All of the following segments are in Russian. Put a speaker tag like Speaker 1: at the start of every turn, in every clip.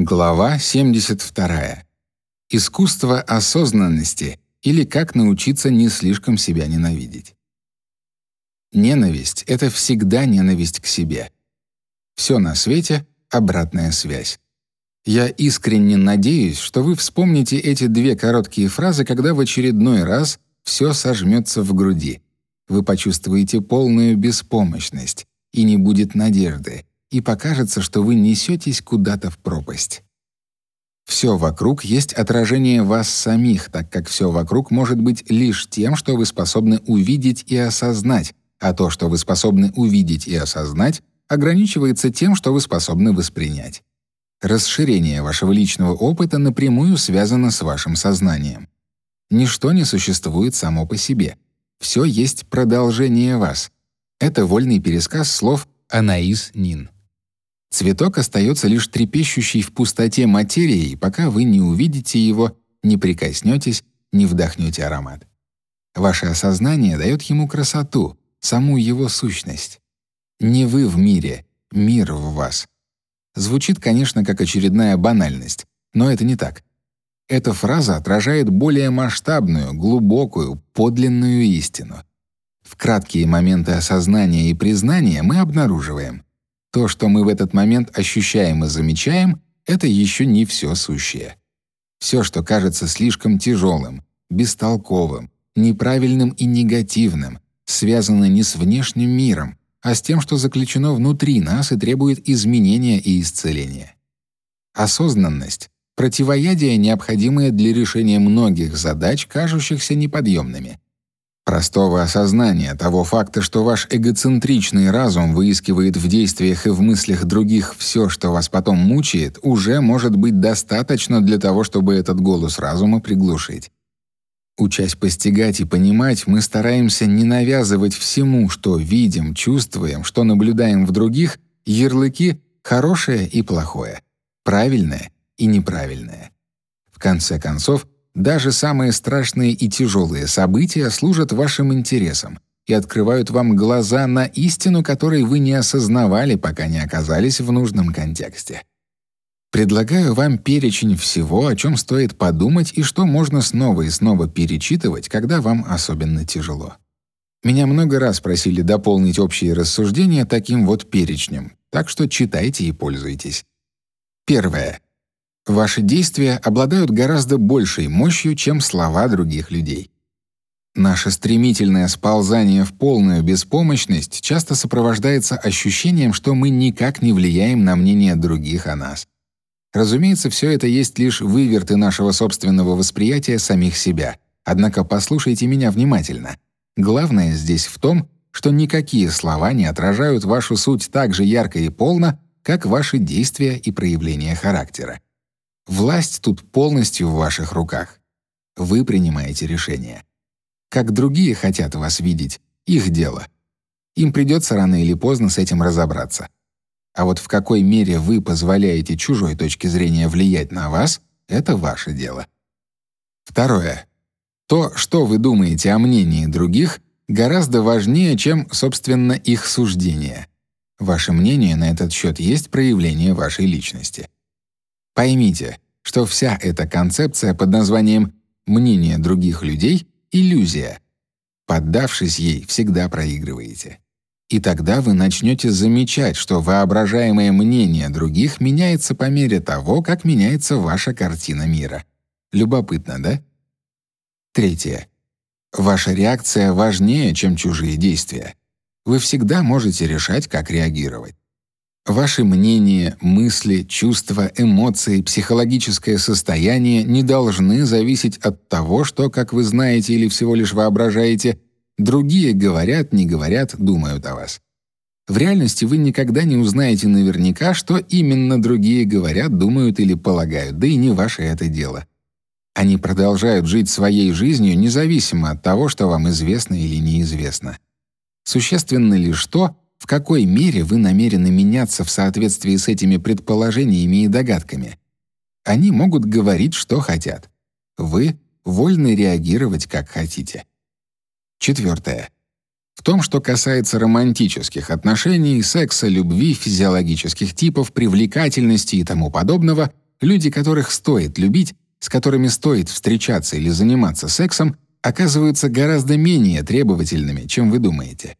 Speaker 1: Глава 72. Искусство осознанности или как научиться не слишком себя ненавидеть. Ненависть — это всегда ненависть к себе. Все на свете — обратная связь. Я искренне надеюсь, что вы вспомните эти две короткие фразы, когда в очередной раз все сожмется в груди. Вы почувствуете полную беспомощность, и не будет надежды, и покажется, что вы несетесь куда-то в пропасть. Все вокруг есть отражение вас самих, так как все вокруг может быть лишь тем, что вы способны увидеть и осознать, а то, что вы способны увидеть и осознать, ограничивается тем, что вы способны воспринять. Расширение вашего личного опыта напрямую связано с вашим сознанием. Ничто не существует само по себе. Все есть продолжение вас. Это вольный пересказ слов Анаис Нин. Цветок остается лишь трепещущей в пустоте материей, пока вы не увидите его, не прикоснетесь, не вдохнете аромат. Ваше осознание дает ему красоту, саму его сущность. Не вы в мире, мир в вас. Звучит, конечно, как очередная банальность, но это не так. Эта фраза отражает более масштабную, глубокую, подлинную истину. В краткие моменты осознания и признания мы обнаруживаем, то, что мы в этот момент ощущаем и замечаем, это еще не все сущее. Все, что кажется слишком тяжелым, бестолковым, неправильным и негативным, связано не с внешним миром, а с тем, что заключено внутри нас и требует изменения и исцеления. Осознанность — противоядие, необходимое для решения многих задач, кажущихся неподъемными — Простого осознания того факта, что ваш эгоцентричный разум выискивает в действиях и в мыслях других все, что вас потом мучает, уже может быть достаточно для того, чтобы этот голос разума приглушить. Учась постигать и понимать, мы стараемся не навязывать всему, что видим, чувствуем, что наблюдаем в других, ярлыки «хорошее» и «плохое», «правильное» и «неправильное». В конце концов, даже самые страшные и тяжелые события служат вашим интересам и открывают вам глаза на истину, которой вы не осознавали, пока не оказались в нужном контексте. Предлагаю вам перечень всего, о чем стоит подумать и что можно снова и снова перечитывать, когда вам особенно тяжело. Меня много раз просили дополнить общие рассуждения таким вот перечнем, так что читайте и пользуйтесь. Первое. Ваши действия обладают гораздо большей мощью, чем слова других людей. Наше стремительное сползание в полную беспомощность часто сопровождается ощущением, что мы никак не влияем на мнение других о нас. Разумеется, все это есть лишь выверты нашего собственного восприятия самих себя. Однако послушайте меня внимательно. Главное здесь в том, что никакие слова не отражают вашу суть так же ярко и полно, как ваши действия и проявления характера. Власть тут полностью в ваших руках. Вы принимаете решение. Как другие хотят вас видеть, их дело. Им придется рано или поздно с этим разобраться. А вот в какой мере вы позволяете чужой точке зрения влиять на вас это ваше дело. Второе. То, что вы думаете о мнении других, гораздо важнее, чем собственно их суждение. Ваше мнение на этот счет есть проявление вашей личности. Поймите, что вся эта концепция под названием «мнение других людей» — иллюзия. Поддавшись ей, всегда проигрываете. И тогда вы начнете замечать, что воображаемое мнение других меняется по мере того, как меняется ваша картина мира. Любопытно, да? Третье. Ваша реакция важнее, чем чужие действия. Вы всегда можете решать, как реагировать. Ваши мнения, мысли, чувства, эмоции, психологическое состояние не должны зависеть от того, что, как вы знаете или всего лишь воображаете, другие говорят, не говорят, думают о вас. В реальности вы никогда не узнаете наверняка, что именно другие говорят, думают или полагают, да и не ваше это дело. Они продолжают жить своей жизнью независимо от того, что вам известно или неизвестно. Существенно лишь то, в какой мере вы намерены меняться в соответствии с этими предположениями и догадками? Они могут говорить, что хотят. Вы вольны реагировать, как хотите. Четвертое. В том, что касается романтических отношений, секса, любви, физиологических типов, привлекательности и тому подобного, люди, которых стоит любить, с которыми стоит встречаться или заниматься сексом, оказываются гораздо менее требовательными, чем вы думаете.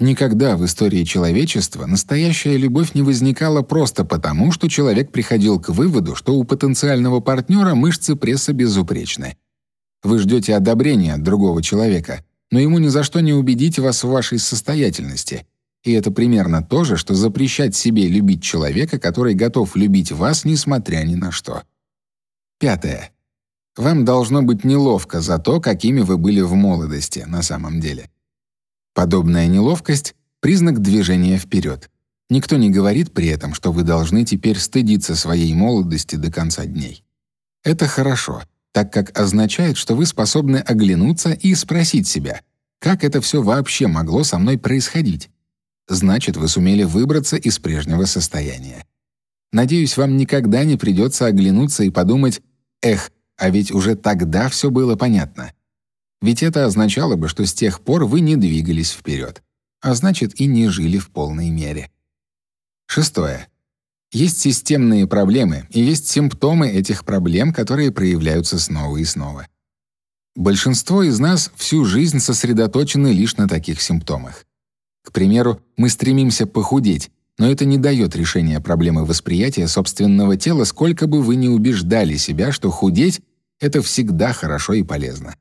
Speaker 1: Никогда в истории человечества настоящая любовь не возникала просто потому, что человек приходил к выводу, что у потенциального партнера мышцы пресса безупречны. Вы ждете одобрения от другого человека, но ему ни за что не убедить вас в вашей состоятельности. И это примерно то же, что запрещать себе любить человека, который готов любить вас, несмотря ни на что. Пятое. Вам должно быть неловко за то, какими вы были в молодости на самом деле. Подобная неловкость — признак движения вперед. Никто не говорит при этом, что вы должны теперь стыдиться своей молодости до конца дней. Это хорошо, так как означает, что вы способны оглянуться и спросить себя, как это все вообще могло со мной происходить. Значит, вы сумели выбраться из прежнего состояния. Надеюсь, вам никогда не придется оглянуться и подумать «Эх, а ведь уже тогда все было понятно». Ведь это означало бы, что с тех пор вы не двигались вперед, а значит и не жили в полной мере. Шестое. Есть системные проблемы и есть симптомы этих проблем, которые проявляются снова и снова. Большинство из нас всю жизнь сосредоточены лишь на таких симптомах. К примеру, мы стремимся похудеть, но это не дает решения проблемы восприятия собственного тела, сколько бы вы ни убеждали себя, что худеть — это всегда хорошо и полезно.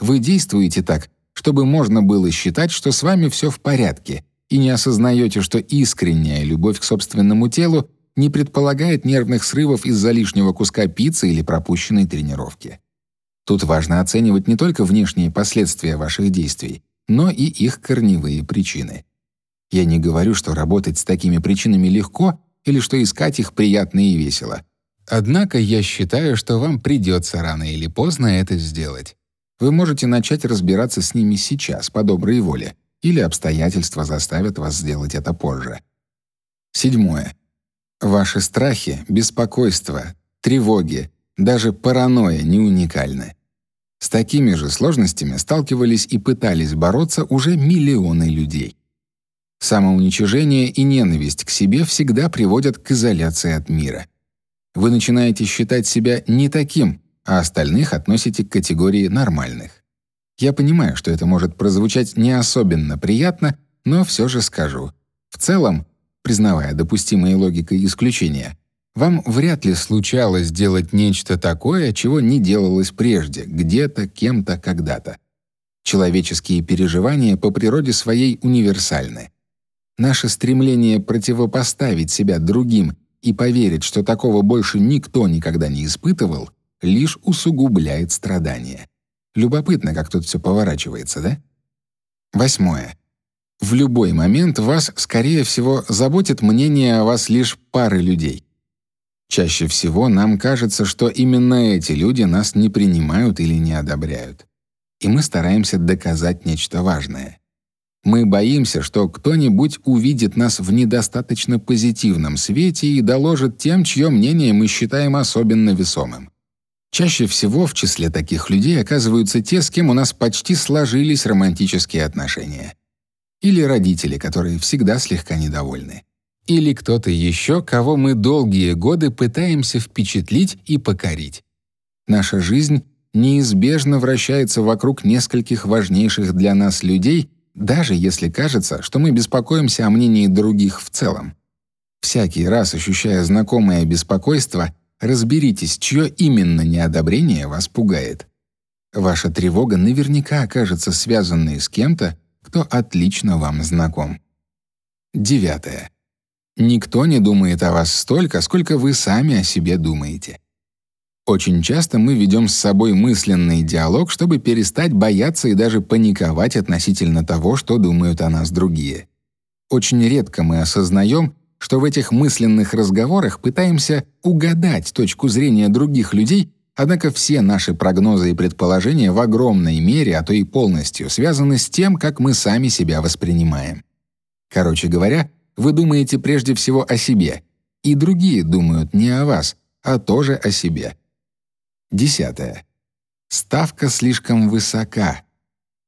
Speaker 1: Вы действуете так, чтобы можно было считать, что с вами все в порядке, и не осознаете, что искренняя любовь к собственному телу не предполагает нервных срывов из-за лишнего куска пиццы или пропущенной тренировки. Тут важно оценивать не только внешние последствия ваших действий, но и их корневые причины. Я не говорю, что работать с такими причинами легко или что искать их приятно и весело. Однако я считаю, что вам придется рано или поздно это сделать. Вы можете начать разбираться с ними сейчас по доброй воле, или обстоятельства заставят вас сделать это позже. Седьмое. Ваши страхи, беспокойство, тревоги, даже паранойя не уникальны. С такими же сложностями сталкивались и пытались бороться уже миллионы людей. Самоуничижение и ненависть к себе всегда приводят к изоляции от мира. Вы начинаете считать себя не таким, а остальных относите к категории нормальных. Я понимаю, что это может прозвучать не особенно приятно, но все же скажу. В целом, признавая допустимые логикой исключения, вам вряд ли случалось делать нечто такое, чего не делалось прежде, где-то, кем-то, когда-то. Человеческие переживания по природе своей универсальны. Наше стремление противопоставить себя другим и поверить, что такого больше никто никогда не испытывал, лишь усугубляет страдания. Любопытно, как тут все поворачивается, да? Восьмое. В любой момент вас, скорее всего, заботит мнение о вас лишь пары людей. Чаще всего нам кажется, что именно эти люди нас не принимают или не одобряют. И мы стараемся доказать нечто важное. Мы боимся, что кто-нибудь увидит нас в недостаточно позитивном свете и доложит тем, чье мнение мы считаем особенно весомым. Чаще всего в числе таких людей оказываются те, с кем у нас почти сложились романтические отношения. Или родители, которые всегда слегка недовольны. Или кто-то еще, кого мы долгие годы пытаемся впечатлить и покорить. Наша жизнь неизбежно вращается вокруг нескольких важнейших для нас людей, даже если кажется, что мы беспокоимся о мнении других в целом. Всякий раз ощущая знакомое беспокойство, Разберитесь, чье именно неодобрение вас пугает. Ваша тревога наверняка окажется связанной с кем-то, кто отлично вам знаком. Девятое. Никто не думает о вас столько, сколько вы сами о себе думаете. Очень часто мы ведем с собой мысленный диалог, чтобы перестать бояться и даже паниковать относительно того, что думают о нас другие. Очень редко мы осознаем, что в этих мысленных разговорах пытаемся угадать точку зрения других людей, однако все наши прогнозы и предположения в огромной мере, а то и полностью, связаны с тем, как мы сами себя воспринимаем. Короче говоря, вы думаете прежде всего о себе, и другие думают не о вас, а тоже о себе. Десятое. Ставка слишком высока.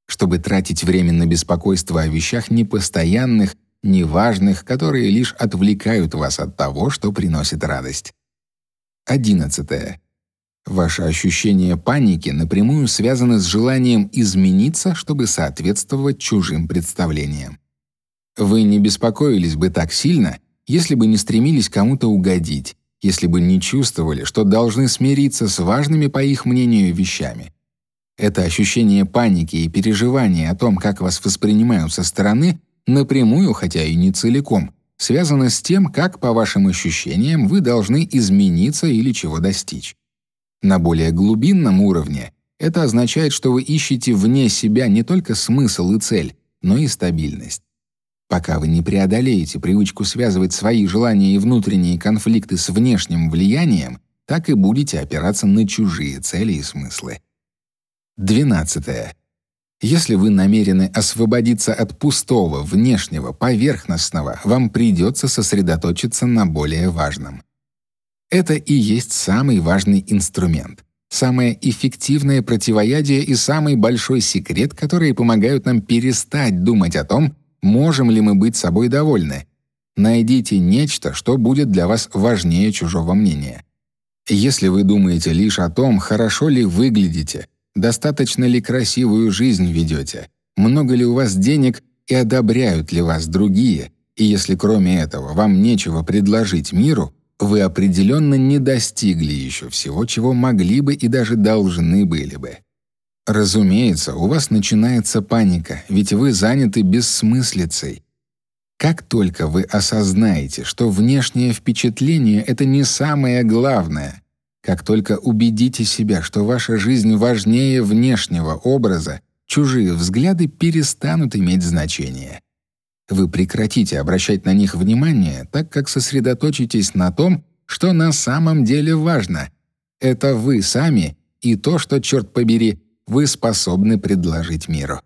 Speaker 1: Чтобы тратить время на беспокойство о вещах непостоянных неважных, которые лишь отвлекают вас от того, что приносит радость. 11. Ваше ощущение паники напрямую связано с желанием измениться, чтобы соответствовать чужим представлениям. Вы не беспокоились бы так сильно, если бы не стремились кому-то угодить, если бы не чувствовали, что должны смириться с важными, по их мнению, вещами. Это ощущение паники и переживания о том, как вас воспринимают со стороны, напрямую, хотя и не целиком, связано с тем, как, по вашим ощущениям, вы должны измениться или чего достичь. На более глубинном уровне это означает, что вы ищете вне себя не только смысл и цель, но и стабильность. Пока вы не преодолеете привычку связывать свои желания и внутренние конфликты с внешним влиянием, так и будете опираться на чужие цели и смыслы. 12. Если вы намерены освободиться от пустого, внешнего, поверхностного, вам придется сосредоточиться на более важном. Это и есть самый важный инструмент, самое эффективное противоядие и самый большой секрет, которые помогают нам перестать думать о том, Можем ли мы быть собой довольны? Найдите нечто, что будет для вас важнее чужого мнения. Если вы думаете лишь о том, хорошо ли выглядите, достаточно ли красивую жизнь ведете, много ли у вас денег и одобряют ли вас другие, и если кроме этого вам нечего предложить миру, вы определенно не достигли еще всего, чего могли бы и даже должны были бы. Разумеется, у вас начинается паника, ведь вы заняты бессмыслицей. Как только вы осознаете, что внешнее впечатление это не самое главное, как только убедите себя, что ваша жизнь важнее внешнего образа, чужие взгляды перестанут иметь значение. Вы прекратите обращать на них внимание, так как сосредоточитесь на том, что на самом деле важно. Это вы сами и то, что черт побери, вы способны предложить миру.